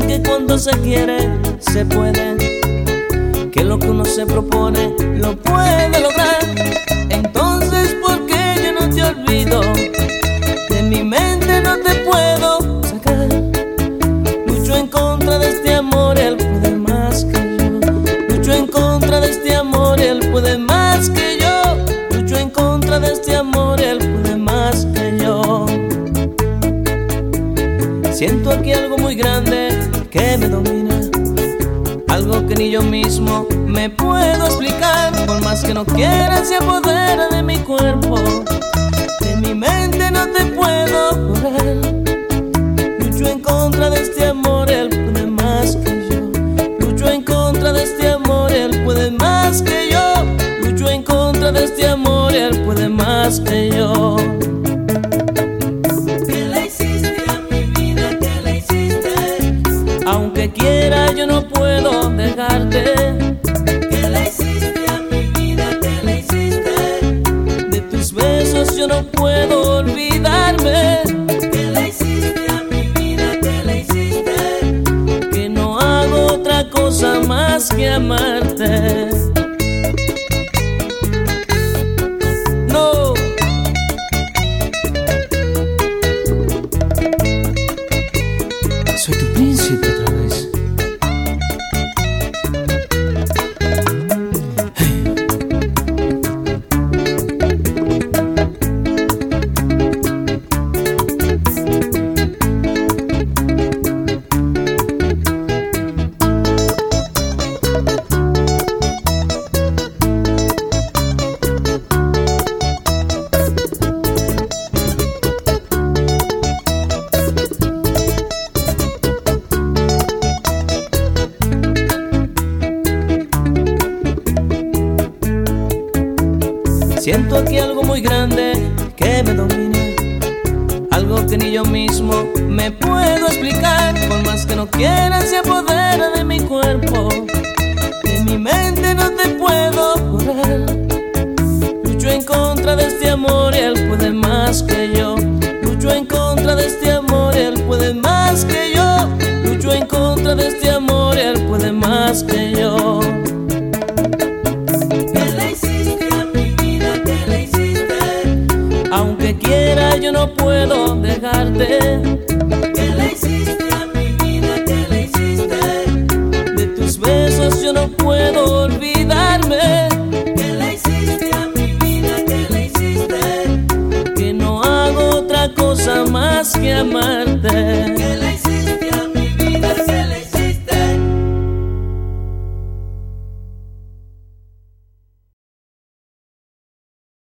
que cuando se quiere se puede, que lo que uno se propone lo puede lograr. Algo muy grande que me domina algo que ni yo mismo me puedo explicar. Por más que no quiera, se apodera de mi cuerpo. De mi mente no te puedo borrar. Lucho en contra de este amor, él puede más que yo. Lucho en contra de este amor, él puede más que yo. Lucho en contra de este amor, él puede más que yo. Aunque quiera yo no puedo dejarte. ¿Qué le hiciste a mi vida? ¿Qué le hiciste? De tus besos yo no puedo olvidarme. ¿Qué le hiciste a mi vida? ¿Qué le hiciste? Que no hago otra cosa más que amarte. Siento aquí algo muy grande que me domina. Algo que ni yo mismo me puedo explicar. Por más que no quiera, se apodera de mi cuerpo. De mi mente no te puedo borrar. Lucho en contra de este amor y él puede más que yo. Lucho en contra de este amor y él puede más que yo. Lucho en contra de este amor y él puede más que yo. Aunque quiera yo no puedo dejarte ¿Qué le hiciste a mi vida? ¿Qué le hiciste? De tus besos yo no puedo olvidarme ¿Qué le hiciste a mi vida? ¿Qué le hiciste? Que no hago otra cosa más que amarte